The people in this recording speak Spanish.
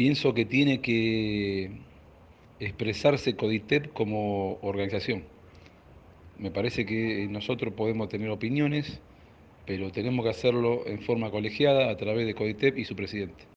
pienso que tiene que expresarse CODITEP como organización. Me parece que nosotros podemos tener opiniones, pero tenemos que hacerlo en forma colegiada a través de CODITEP y su presidente.